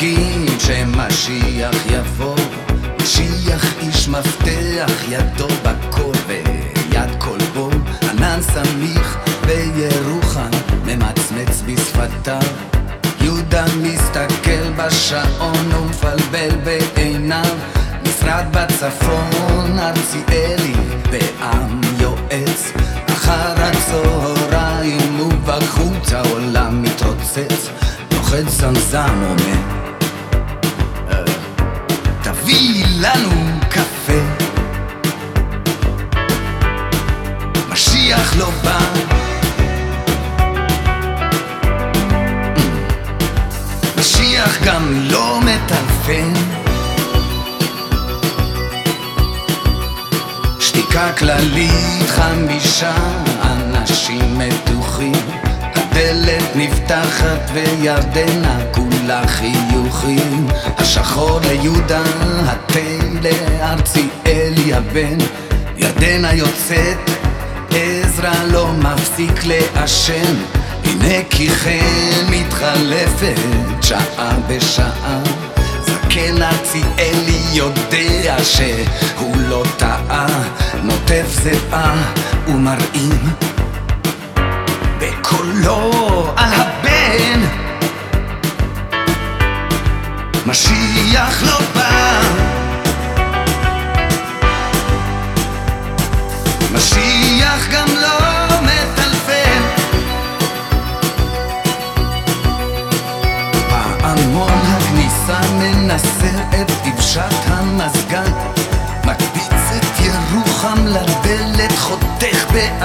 מחכים שמשיח יבוא משיח איש מפתח ידו בקור ויד כלבו ענן סמיך בירוחם ממצמץ בשפתיו יהודה מסתכל בשעון ומפלבל בעיניו. משרד בצפון ארציאלי בעם יועץ. אחר הצהריים ובחוץ העולם מתרוצץ. נוחת זמזם אומר לנו קפה. משיח לא בא. משיח גם לא מטלפן שתיקה כללית חמישה אנשים מתוחים. הדלת נפתחת וירדנה כולה חיוכים. השחור ליהודה, התה לארציאלי הבן. ירדנה יוצאת, עזרא לא מפסיק לעשן. הנה כי כן מתחלפת שעה בשעה. זקן ארציאלי יודע שהוא לא טעה. נוטף זיעה ומרעים בקולו על הבן. משיח לא בא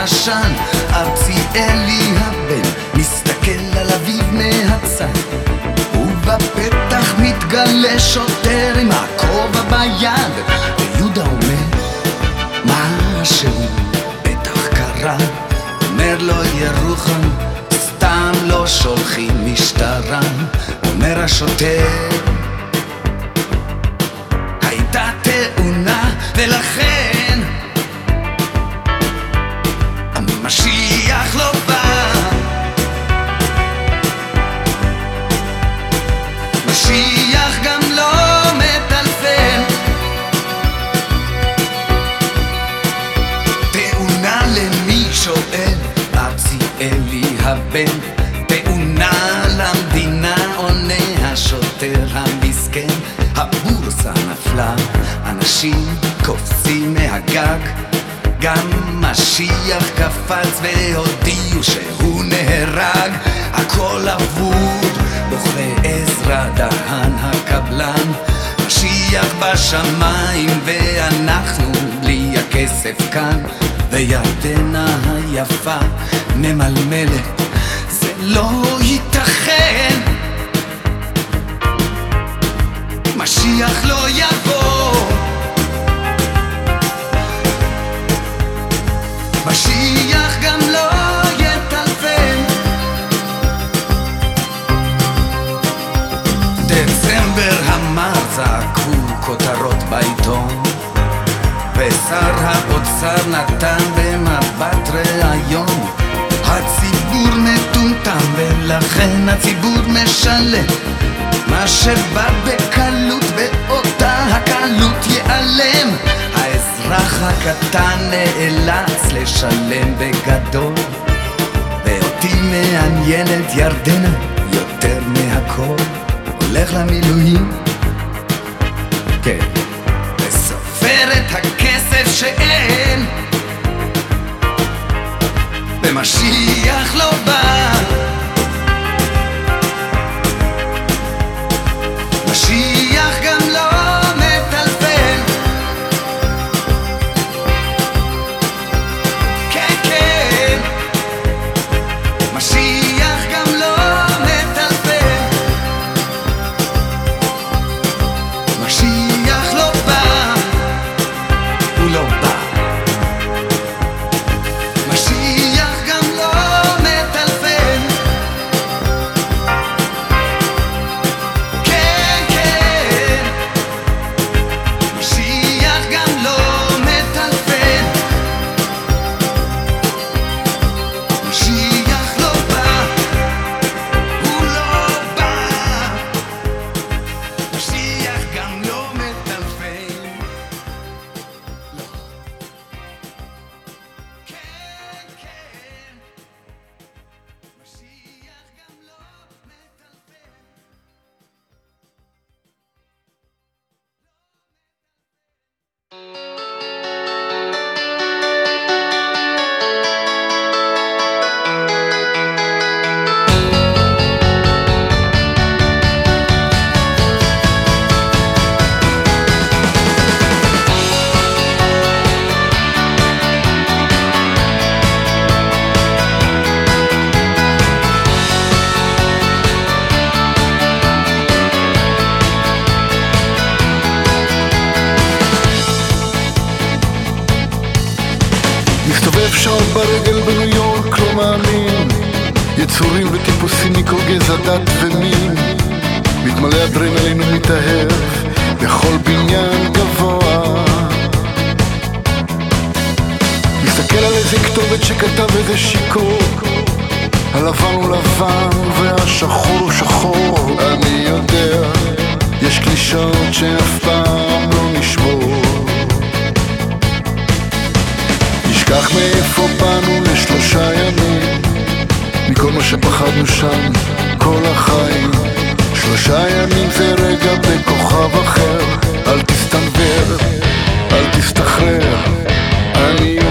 חותך בעשן ארציאלי הבן מסתכל על אביו מהצד. ובפתח מתגלה שוטר עם הכובע ביד ויהודה אומר משהו בטח קרה? אומר לו ירוחם סתם לא שולחים משטרה. אומר השוטר קפץ והודיעו שהוא נהרג. הכל אבוד בוכה עזרא דהן הקבלן. משיח בשמיים ואנחנו בלי הכסף כאן. וירדנה היפה ממלמלת זה לא ושר האוצר נתן במבט ראיון. הציבור מטומטם ולכן הציבור משלם. מה שבא בקלות באותה הקלות ייעלם. האזרח הקטן נאלץ לשלם בגדול. ואותי מעניינת ירדנה יותר מהכל. הולך למילואים? כן שאין. ומשיח לא בא. משיח דת ומין מתמלא אדרנלין ומתאהב בכל בניין גבוה. מסתכל על איזה כתובת שכתב איזה שיכור הלבן הוא לבן והשחור הוא שחור. אני יודע יש קלישאות שאף פעם לא נשבור. נשכח מאיפה באנו לשלושה ימים מכל מה שפחדנו שם כל החיים. שלושה ימים זה רגע בכוכב אחר. אל תסתנוור, אל תסתחרר. אני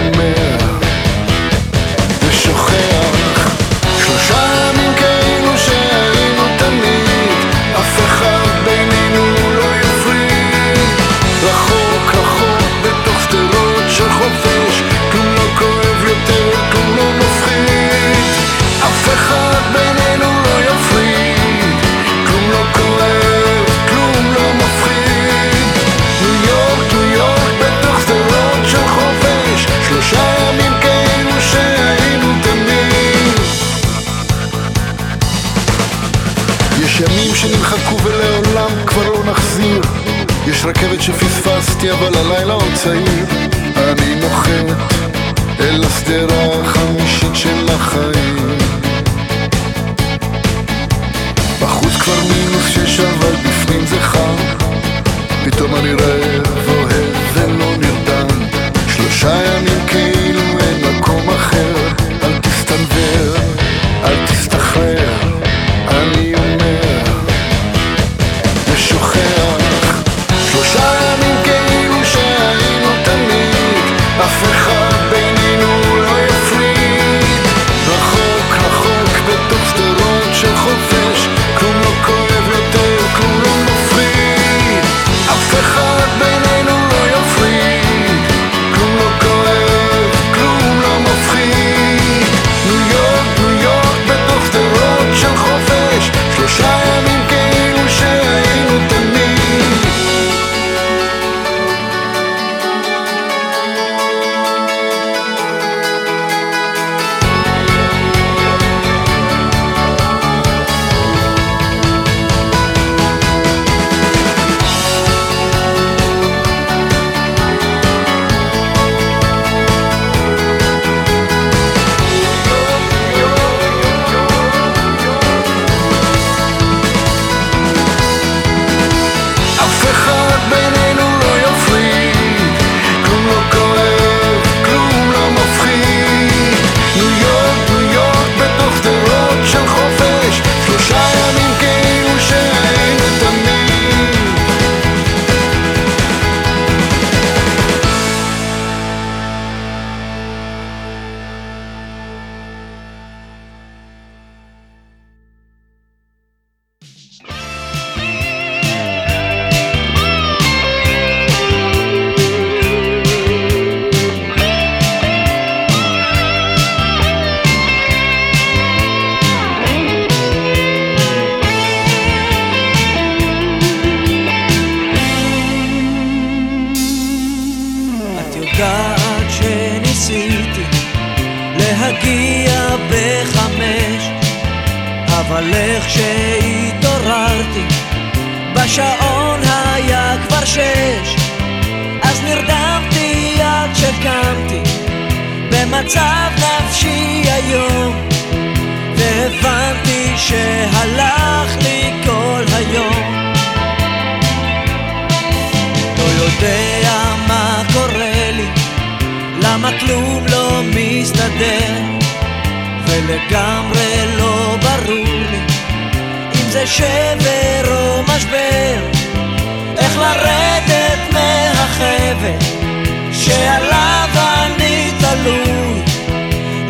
רכבת שפספסתי אבל הלילה עוד צעיר. אני נוחת אל השדרה החמישית של החיים. בחוץ כבר מינוס שש אבל איך שהתעוררתי בשעון היה כבר שש אז נרדמתי עד שקמתי במצב נפשי היום והבנתי שהלך לי כל היום. לא יודע מה קורה לי, למה כלום לא מסתדר, ולגמרי לא ברור זה שבר או משבר, איך לרדת מהחבל שעליו אני תלוי,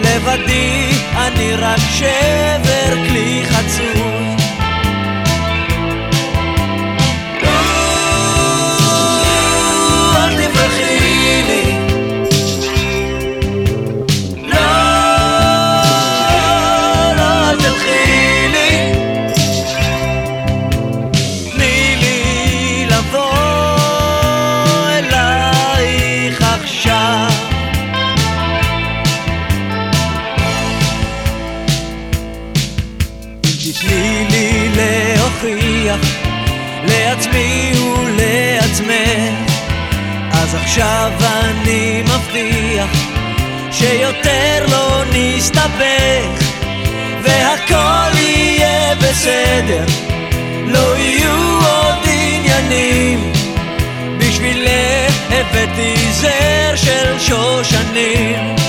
לבדי אני רק שבר כלי חצוי. שיותר לא נסתבך והכל יהיה בסדר. לא יהיו עוד עניינים. בשבילך הבאתי זר של שושנים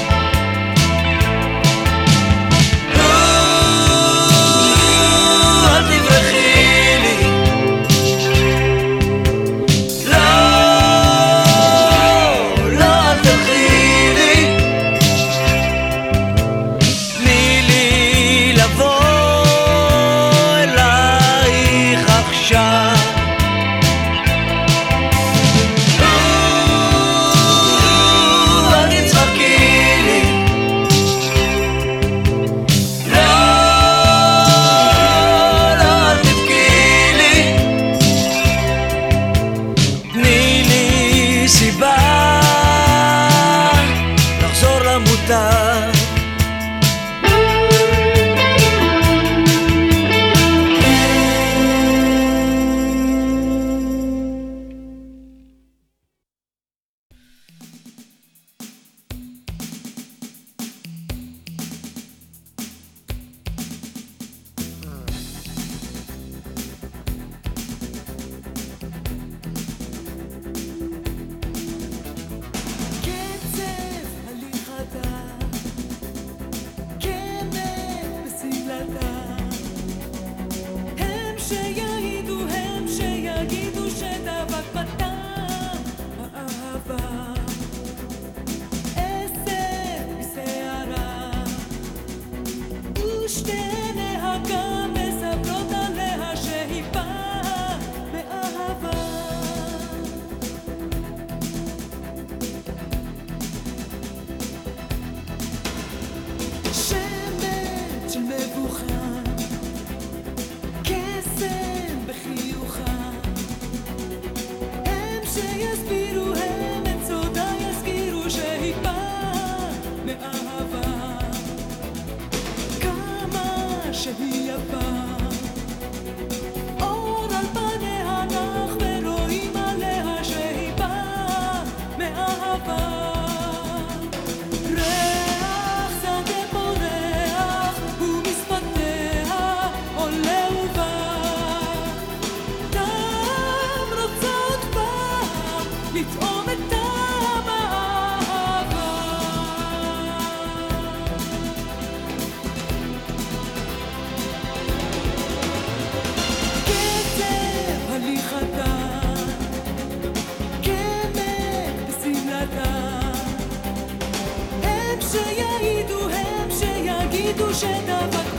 ever. duše da pak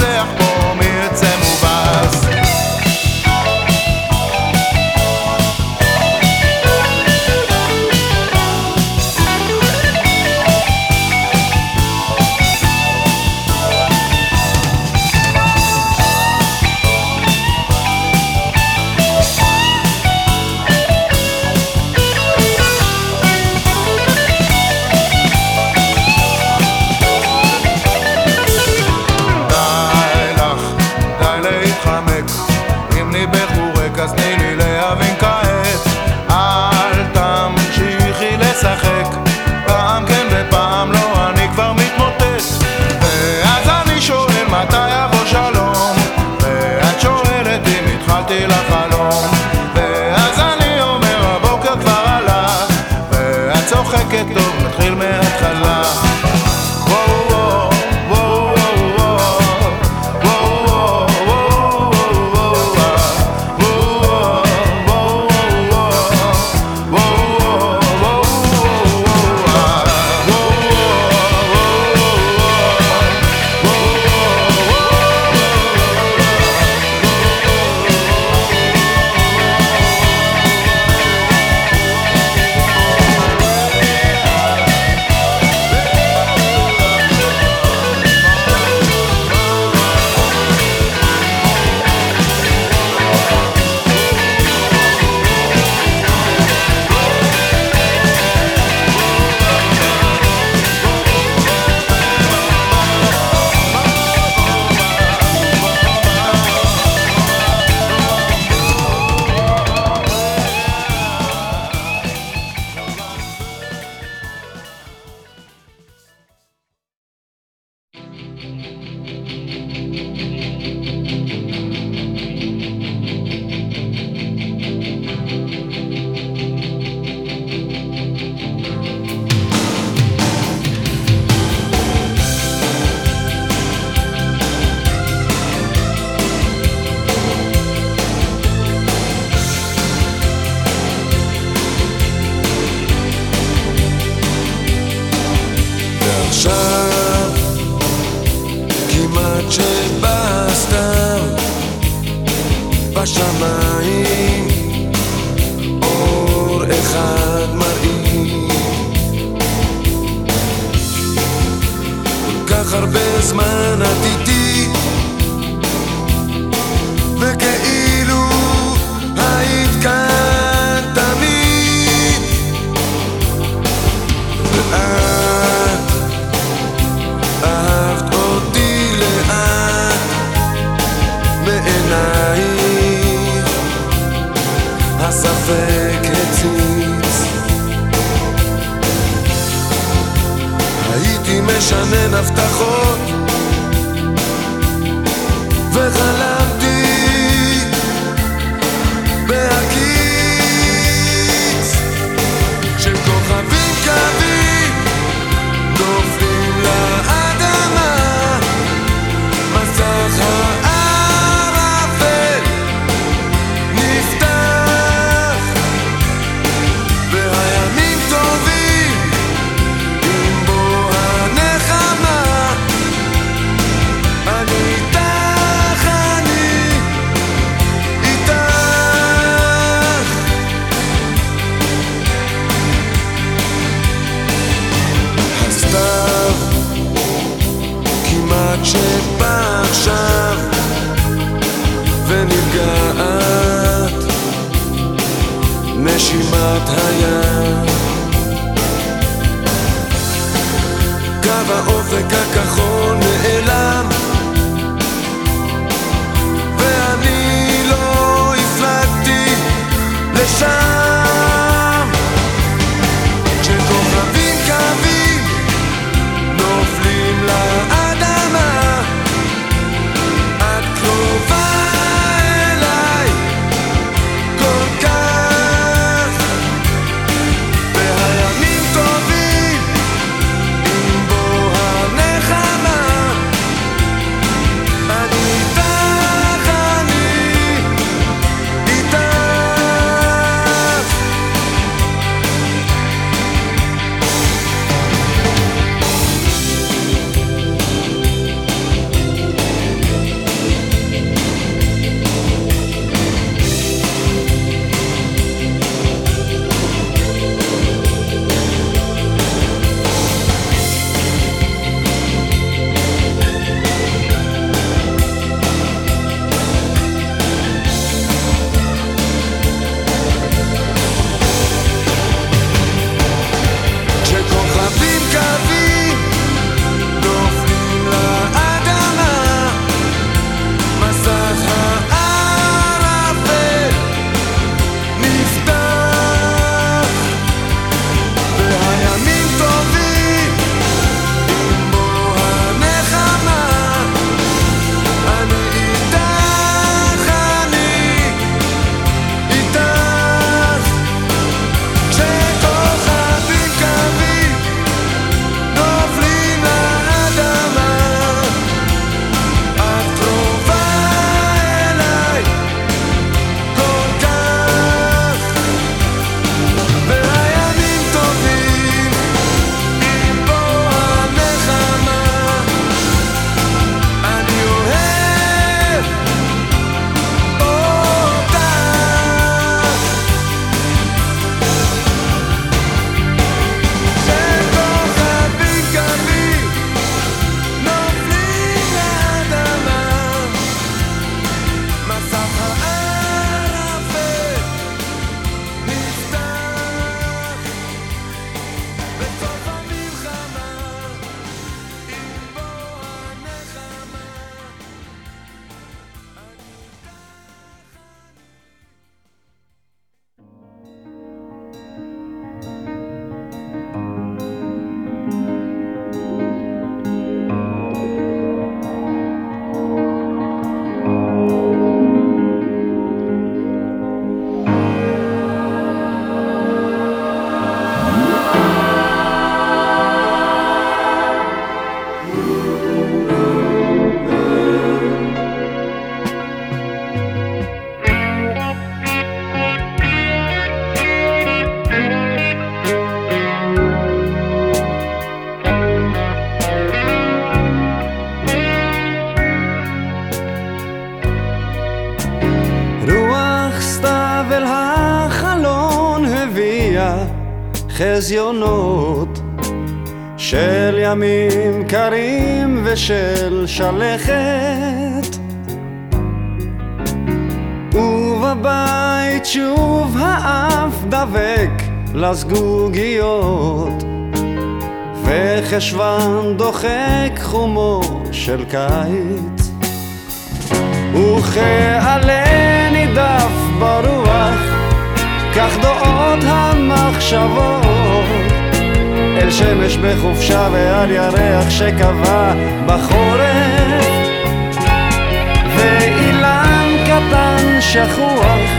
sincère. שבאה עכשיו ונרגעת נשימת הים. קו האופק הכחול נעלם ואני לא הפלגתי לשם. שלכת ובבית שוב האף דבק לזגוגיות. וחשוון דוחק חומו של קיץ. וכעלה נידף ברוח כך דעות המחשבות. אל שמש בחופשה ועל ירח שקבע בחורף. ואילן קטן שכוח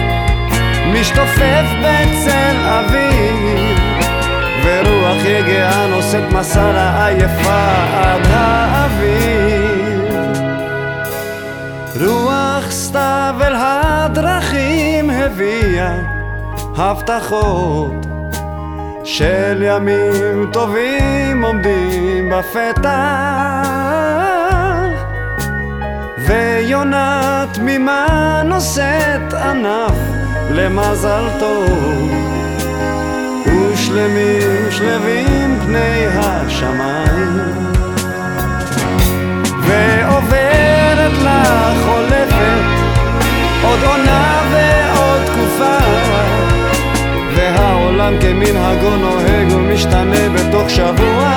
משתופף בצל אביב ורוח יגעה נושאת מסע לעייפה עד האביב רוח סתיו אל הדרכים הביאה הבטחות של ימים טובים עומדים בפתח. ויונה תמימה נושאת ענף למזל טוב. ושלמים שלווים פני השמיים. ועוברת לה חולפת עוד עונה ועוד תקופה והעולם כמנהגו נוהג ומשתנה בתוך שבוע.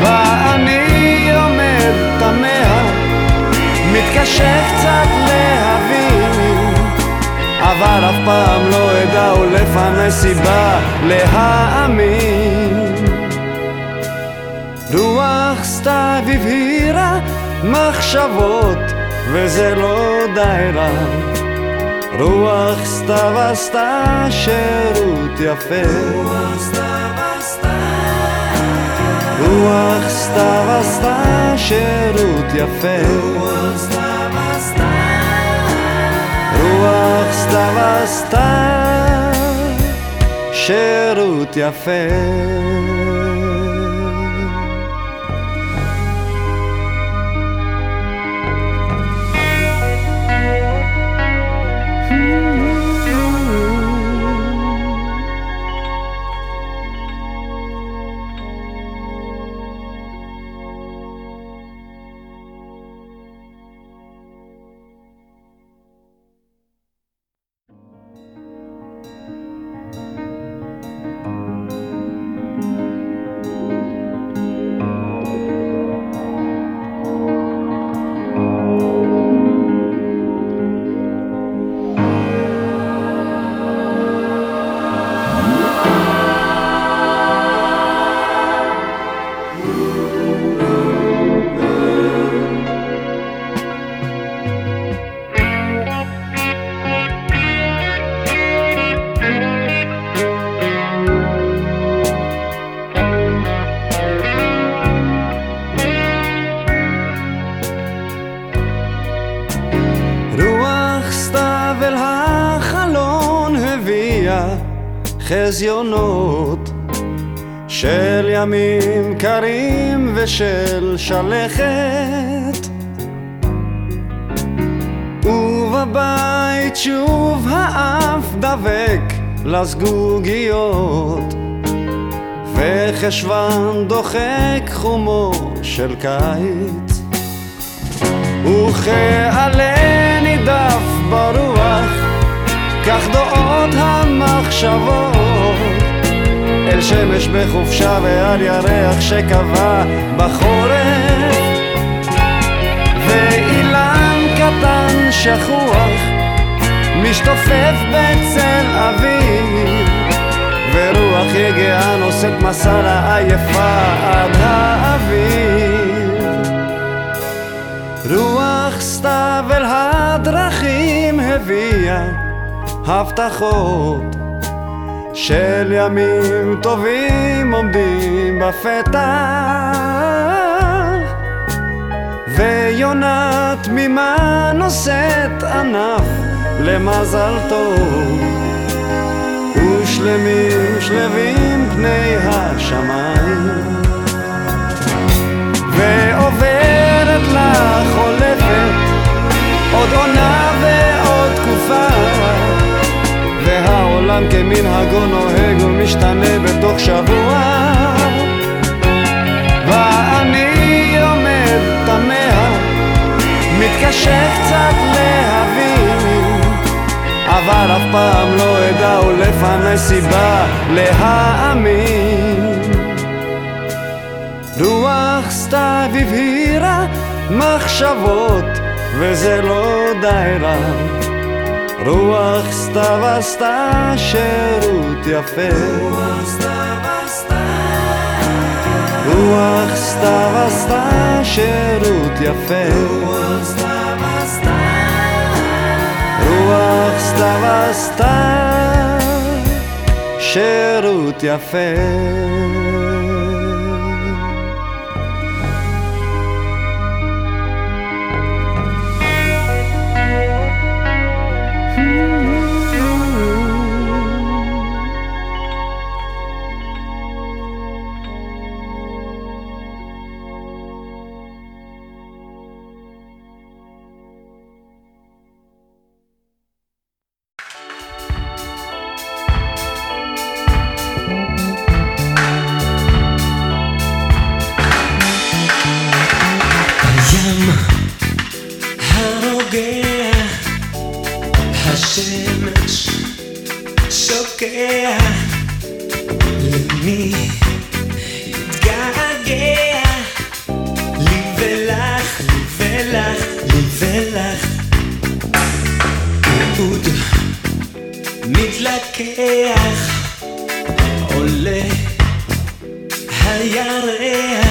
ואני עומד תמה מתקשה קצת להבין אבל אף פעם לא אדע ולפני סיבה להאמין. רוח סתיו הבהירה מחשבות וזה לא די רע רוח סתיו עשתה שירות יפה. רוח סתיו עשתה שירות יפה. רוח סתיו עשתה שירות יפה שלכת ובבית שוב האף דבק לזגוגיות. וחשוון דוחק חומו של קיץ. וכעלה נידף ברוח, כך דעות המחשבות אל שמש בחופשה ועל ירח שקבע בחורף. ואילן קטן שכוח משתופף בצל אביב ורוח יגעה נושאת מסע לעייפה עד האביב רוח סתיו אל הדרכים הביאה הבטחות של ימים טובים עומדים בפתח. ויונה תמימה נושאת ענף למזל טוב. ושלמים שלווים פני השמיים. ועוברת לה חולפת עוד עונה ועוד תקופה והעולם כמנהגו נוהג ומשתנה בתוך שבוע. ואני עומד תמה מתקשה קצת להבין אבל אף פעם לא אדע ולפני סיבה להאמין. רוח סתיו הבהירה מחשבות וזה לא די רע רוח סתיו עשתה שירות יפה. רוח סתיו עשתה שירות יפה. רוח סתיו עשתה שירות יפה שוקע, למי יתגעגע? לי ולך, לי ולך, לי ולך. אהוד מתלקח, עולה הירח.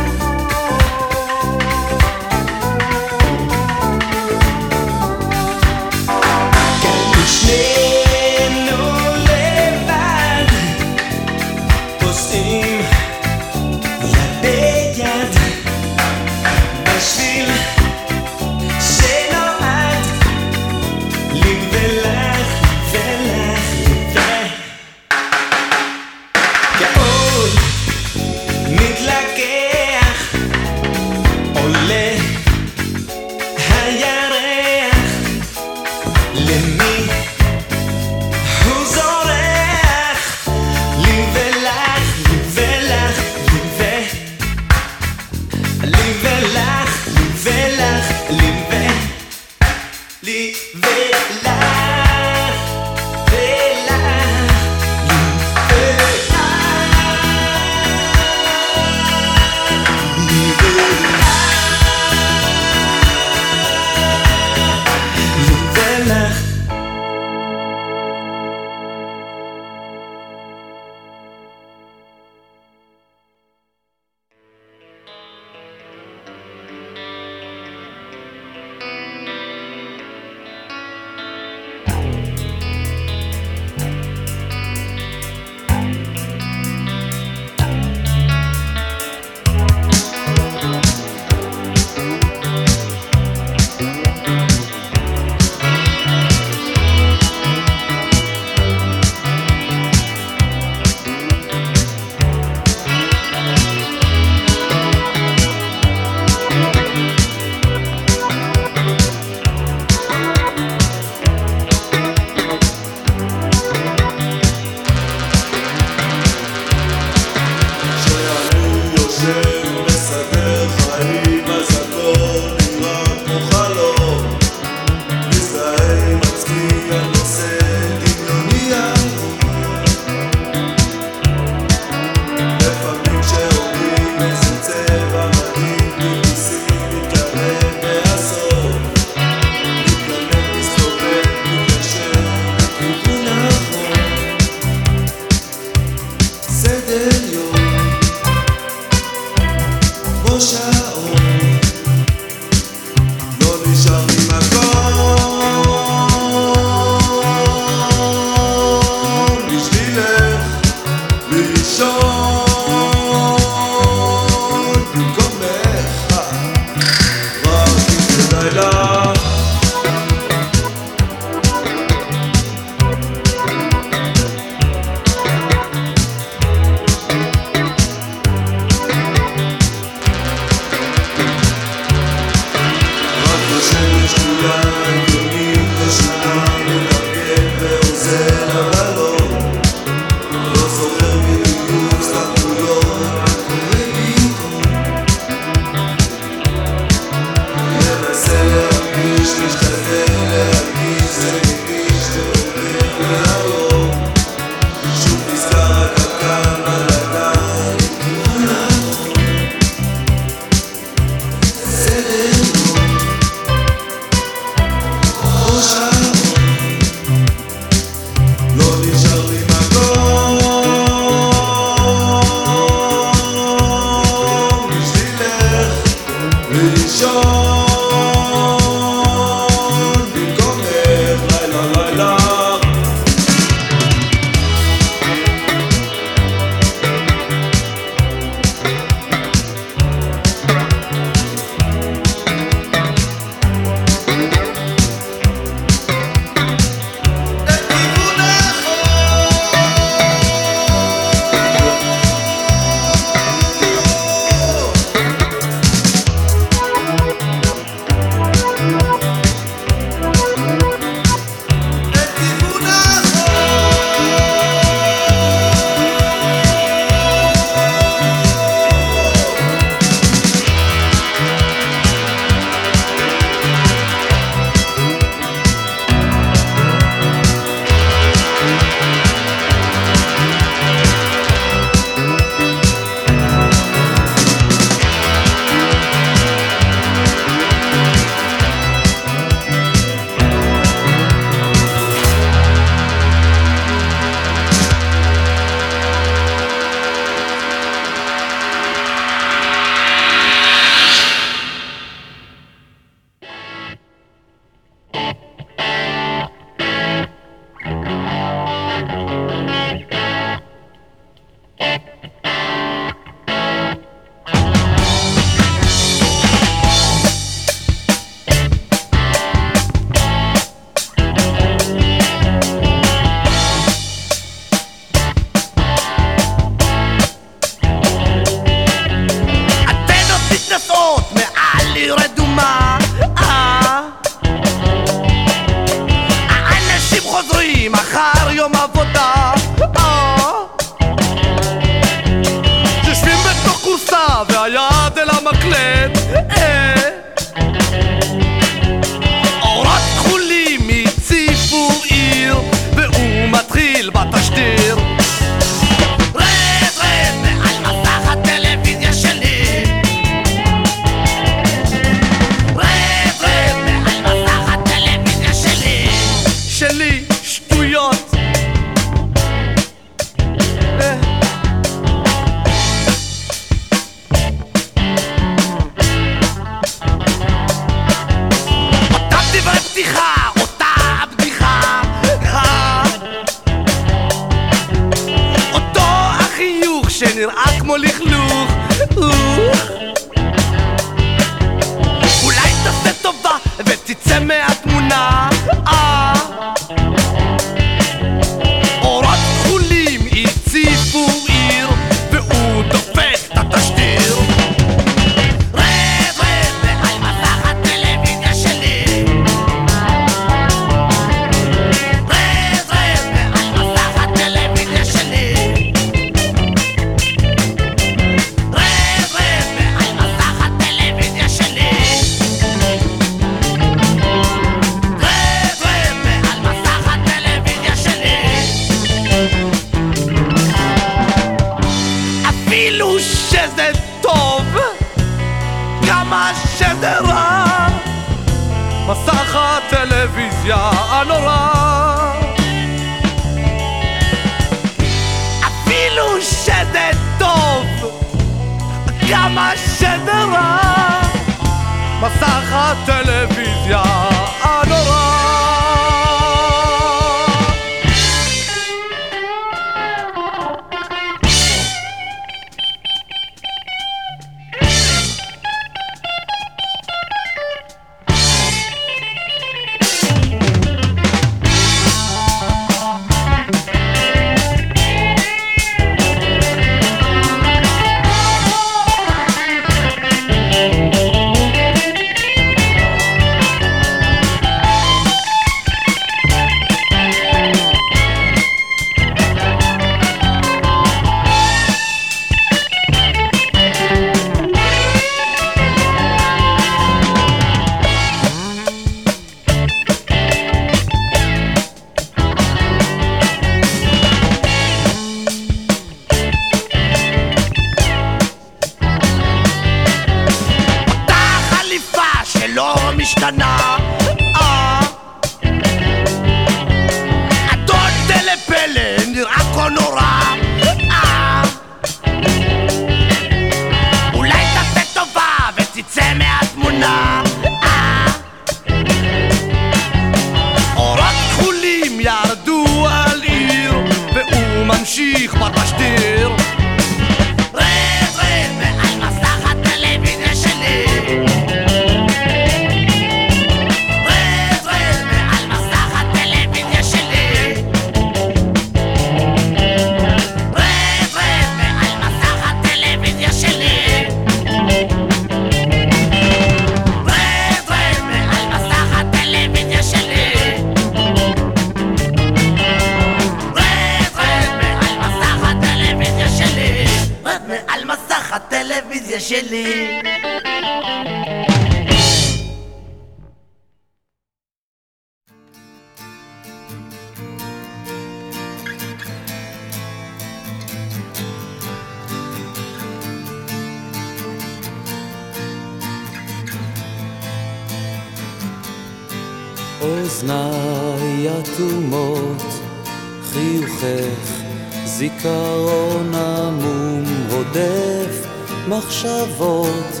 זיכרון עמום הודף מחשבות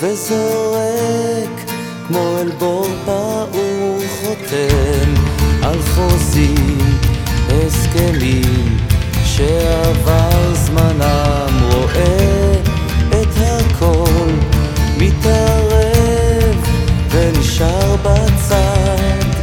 וזורק כמו אל בור פעור חותם על חוזים, הסכמים שעבר זמנם רואה את הכל מתערב ונשאר בצד.